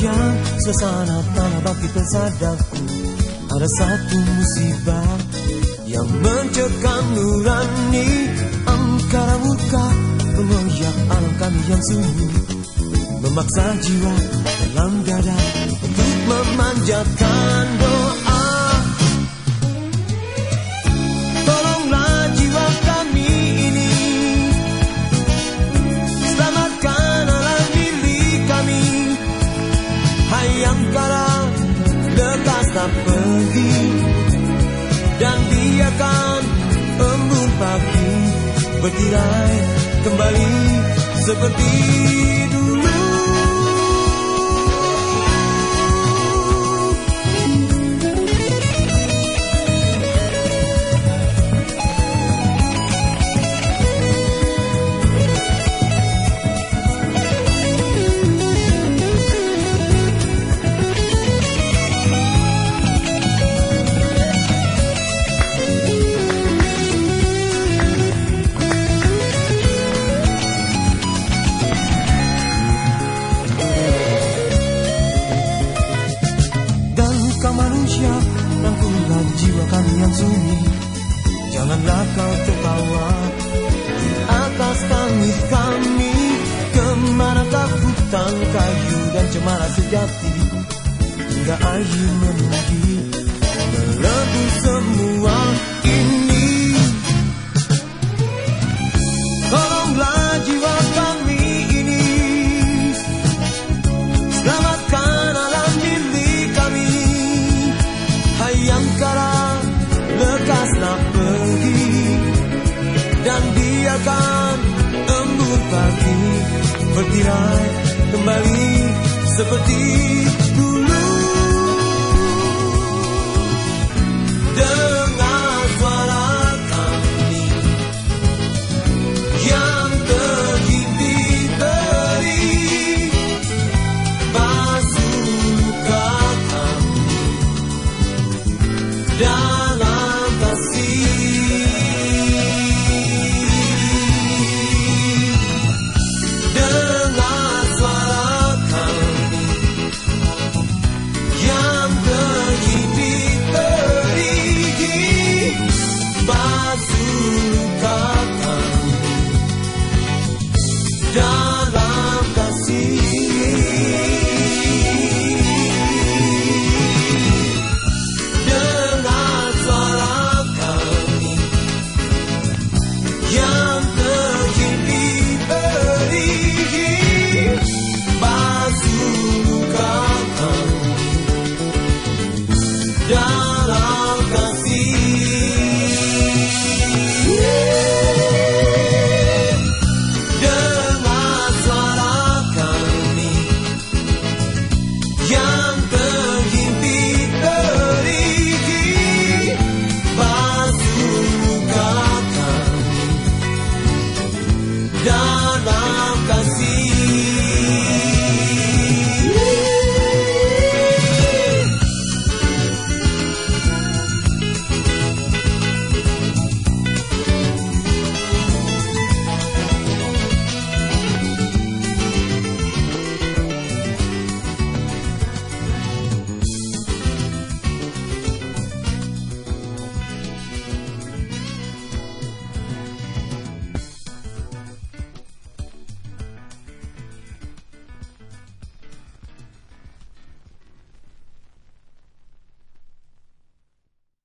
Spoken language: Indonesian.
Goyang suasana tanah baki pesadaku Ada satu musibah yang mencekam nurani. Angkara murka mengoyak alam kami yang sunyi Memaksa jiwa dalam dada untuk memanjatkan doa biarkan embun pagi bertirai kembali seperti manusia Rangkullah jiwa kami yang sunyi. Janganlah kau tertawa. Di atas tangis kami Ke manakah hutan kayu dan cemara sejati? Hingga air meninggi Lekaslah pergi Dan biarkan embun pagi. Bertirai kembali seperti dulu dalam kasih.